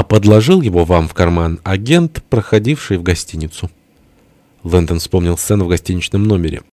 а подложил его вам в карман агент, проходивший в гостиницу». Лэндон вспомнил сцену в гостиничном номере.